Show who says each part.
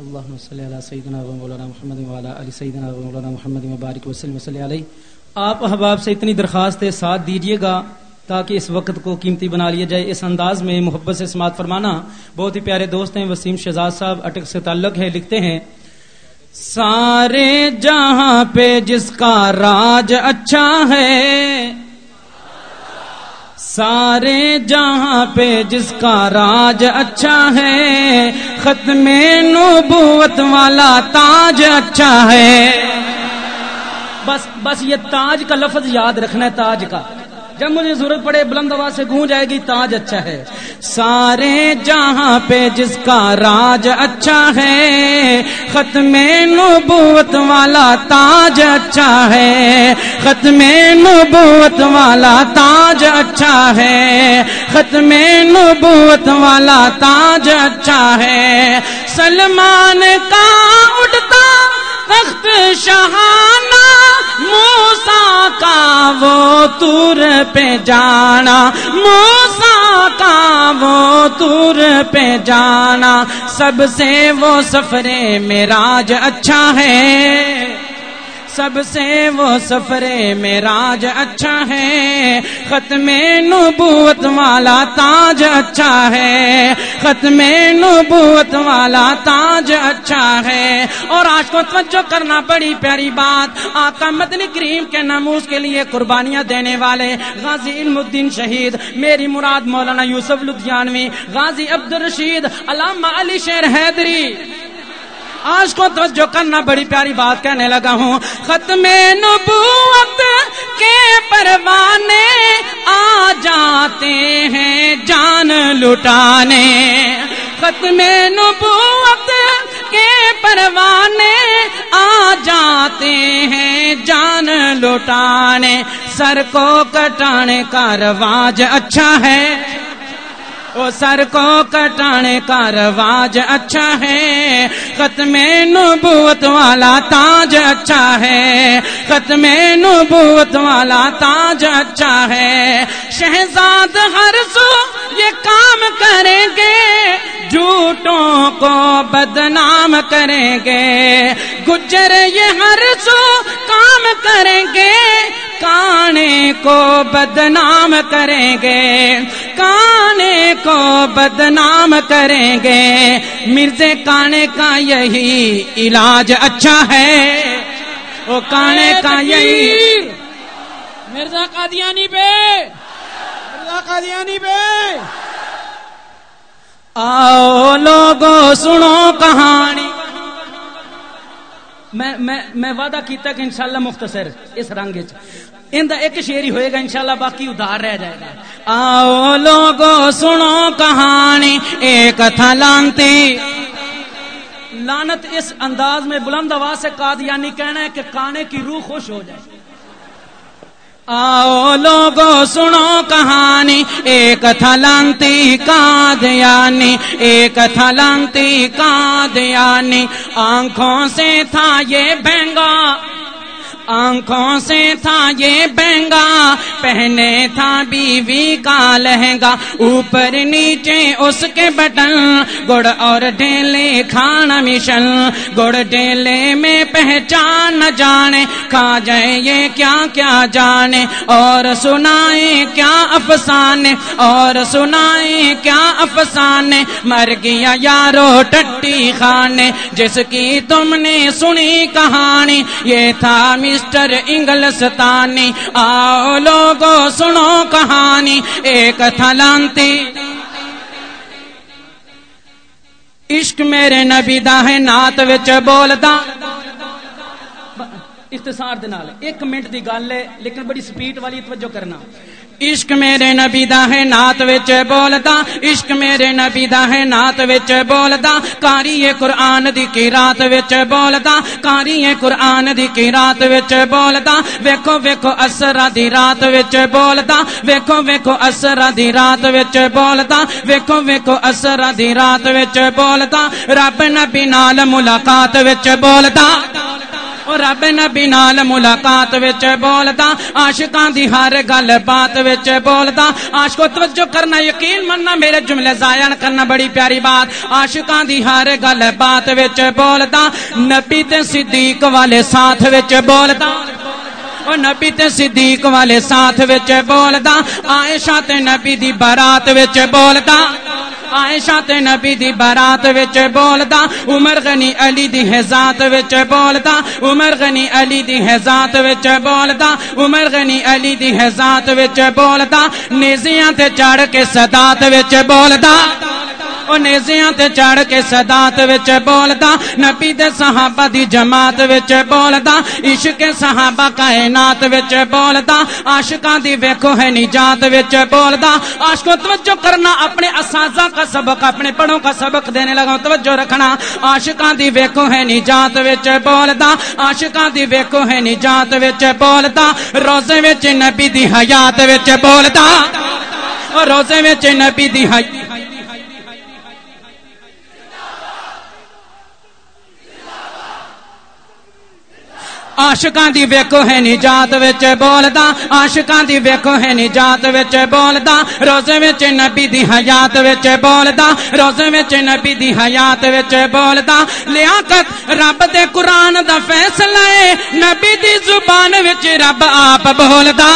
Speaker 1: اللهم صل على سيدنا مولانا محمد وعلى ال سيدنا مولانا محمد مبارک وسلم وصلی علیہ. آپ احباب سے اتنی درخواست ہے، ساتھ دیجیے گا تاکہ اس وقت کو قیمتی بنا لیا جائے، اس انداز میں محبت سے سماعت فرمانا۔ بہت ہی پیارے دوست ہیں، وسیم شہزاد صاحب، اٹک سے تعلق ہے، لکھتے ہیں۔ سارے جہاں پہ جس کا راج اچھا ہے سارے جہاں پہ جس کا راج اچھا ہے، ختم نبوت والا تاج اچھا ہے۔ بس بس یہ تاج کا لفظ یاد رکھنا ہے، تاج کا۔ جب مجھے ضرورت پڑے بلند آواز سے گونج جائے گی، تاج اچھا ہے۔ سارے جہاں پہ جس کا راج اچھا ہے ختم نبوت والا تاج اچھا ہے۔ ختم نبوت والا تاج اچھا ہے۔ ختم نبوت والا تاج اچھا ہے۔ سلمان کا اٹھتا تخت شہانہ موسا کا وہ تور پہ جانا موسا کا وہ تور پہ جانا، سب سے وہ سفرے میراج اچھا ہے۔ سب سے وہ سفر میراج اچھا ہے۔ ختم نبوت والا تاج اچھا ہے۔ ختم نبوت والا تاج اچھا ہے۔ اور آج کو توجہ کرنا بڑی پیاری بات۔ آقا مدنی کریم کے ناموز کے لیے قربانیاں دینے والے غازی علم الدین شہید، میری مراد مولانا یوسف لدھیانوی، غازی عبد الرشید علامہ علی شیر حیدری۔ آج کو توجہ کرنا بڑی پیاری بات کہنے لگا ہوں۔ ختم نبوت کے پروانے آ جاتے ہیں جان لٹانے۔ ختم نبوت کے پروانے آ جاتے ہیں جان لٹانے۔ سر کو کٹانے کا رواج اچھا ہے۔ وہ سر کو کٹانے کا رواج اچھا ہے۔ ختم نبوت والا تاج اچھا ہے۔ ختم نبوت والا تاج اچھا ہے۔ شہزاد ہر سو یہ کام کریں گے۔ جھوٹوں کو بدنام کریں گے۔ گجر یہ ہر سو کام کریں گے۔ کانے کو بدنام کریں گے۔ کانے کو بدنام کریں گے۔ مرزے کانے کا یہی علاج اچھا ہے۔ وہ کانے کا یہی
Speaker 2: مرزا قادیانی پہ مرزا قادیانی پہ
Speaker 1: آؤ لوگو سنو کہانی۔ میں میں میں وعدہ کیتا کہ انشاءاللہ مختصر اس رنگ ان ایک شیر ہی ہوئے گا، انشاءاللہ باقی ادھار رہ جائے گا۔ آؤ لوگو سنو کہانی، ایک تھا لانتی۔ لانت اس انداز میں بلند آواز سے قادیانی کہنا ہے کہ کانے کی روح خوش ہو جائے۔ آؤ لوگو سنو کہانی، ایک تھا لانتی قادیانی ایک تھا لانتی قادیانی آنکھوں سے تھا یہ بینگا۔ آنکھوں سے تھا یہ بہنگا، پہنے تھا بیوی کا لہنگا، اوپر نیچے اس کے بٹن، گڑ اور ڈیلے کھانا مشن، گڑ ڈیلے میں پہچان نہ جانے، کھا جائے یہ کیا کیا جانے، اور سنائے کیا افسانے، اور سنائے کیا افسانے، مر گیا یارو ٹٹی خانے، جس کی تم نے سنی کہانی، یہ تھا مش مسٹر انگلستانی آؤ لوگو سنو کہانی، ایک تھا لانتی عشق میرے نبی دا ہے نات وچ بولدا۔ اختصار دے نال، ایک منٹ دی گل ہے، لیکن بڑی سپیڈ والی توجہ کرنا۔ عشق میرے نبی دا ہے نات وچ بولدا عشق میرے نبی دا ہے نات وچ بولدا کاری قرآن دی کی رات وچ بولدا کاری قرآن دی کی رات وچ بولدا ویکھو ویکھو اسرا دی رات وچ بولدا ویکھو ویکھو اسرا دی رات وچ بولدا ویکھو ویکھو اسرا دی رات وچ بولدا رب نبی نال ملاقات وچ بولدا او رب نبی نال ملاقات وچ بولدا عاشقاں دی ہر گل بات وچ بولدا عاشقو توجہ کرنا یقین مننا میرے جملے ضائع کرنا بڑی پیاری بات عاشقاں دی ہر گل بات وچ بولدا نبی تے صدیق والے ساتھ وچ بولدا او نبی تے صدیق والے ساتھ وچ بولدا عائشہ تے نبی دی بارات وچ بولدا عائشہ تے نبی دی بارات وچ بولدا، عمر غنی علی دی حزات وچ بولدا، عمر غنی علی دی حزات وچ بولدا، عمر غنی علی دی حزات وچ بولدا، نیزیاں تے چڑھ کے صدات وچ بولدا۔ او نیزیاں تے چڑھ کے صدات وچ بولدا نبی دے صحابہ دی جماعت وچ بولدا عشق صحابہ کائنات وچ بولدا عاشقاں دی ویکھو ہے نجات وچ بولدا عاشقوں توجہ کرنا اپنے اساتذہ کا سبق اپنے پڑھوں کا سبق دینے لگا توجہ رکھنا عاشقاں دی ویکھو ہے نجات وچ بولدا عاشقاں دی ویکھو ہے نجات وچ بولدا روزے وچ نبی دی حیات وچ بولدا او روزے وچ نبی دی حیات عاشقاں دی ویکھو ہے نجات وچ بولدا عاشقاں دی ویکھو ہے نجات وچ بولدا روزے وچ نبی دی حیات وچ بولدا روزے وچ نبی دی حیات وچ بولدا لیاقت رب دے قرآن دا فیصلہ ہے نبی دی زبان وچ رب آپ بولدا